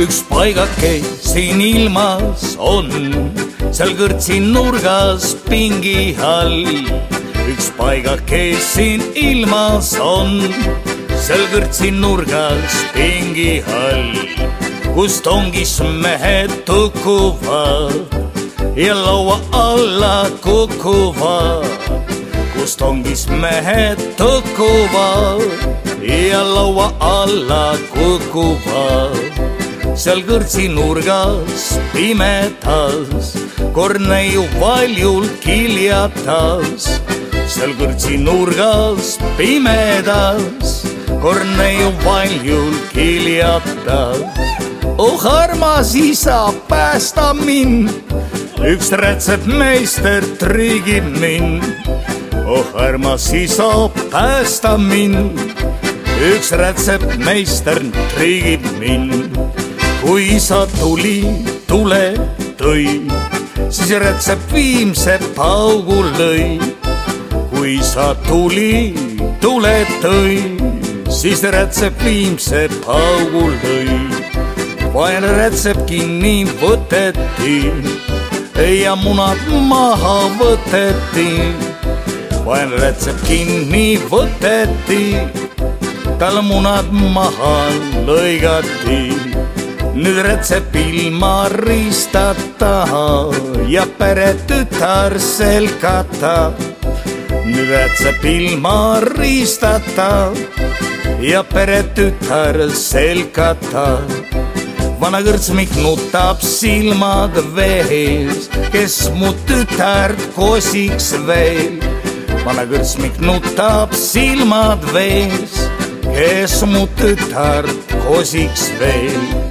üks paigake siin ilmas on, seal kõrtsi nurgas pingi all. üks paigake siin ilmas on, seal kõrtsi nurgas pingi all, kus tongis mehed tukuvad ja laua alla kukuvad? Kus tongis mehed tõkuvad ja laua alla kukuvad seal kõrtsi nurgas pimedas, kord neiu valjult kiljatas. seal kõrtsi nurgas pimedas, kord neiu valjult kiljatas. oh armas isa, päästa mind, üks rätsepmeister triigib mind. oh armas isa, päästa mind üks rätsepmeister triigib mind kui isa tuli, tule tõi, siis rätsep viimse paugu lõi. kui isa tuli, tule tõi, siis rätsep viimse paugu lõi. vaene rätsep kinni võteti ja munad maha võteti. vaene rätsep kinni võteti, tal munad maha lõigati nüüd rätsep ilma riistata ja peretütar selgata. nüüd rätsep ilma riistata ja peretütar selgata. vana kõrtsmik nutab silmad vees, kes mu tütart kosiks veel. vana kõrtsmik nutab silmad vees, kes mu tütart kosiks veel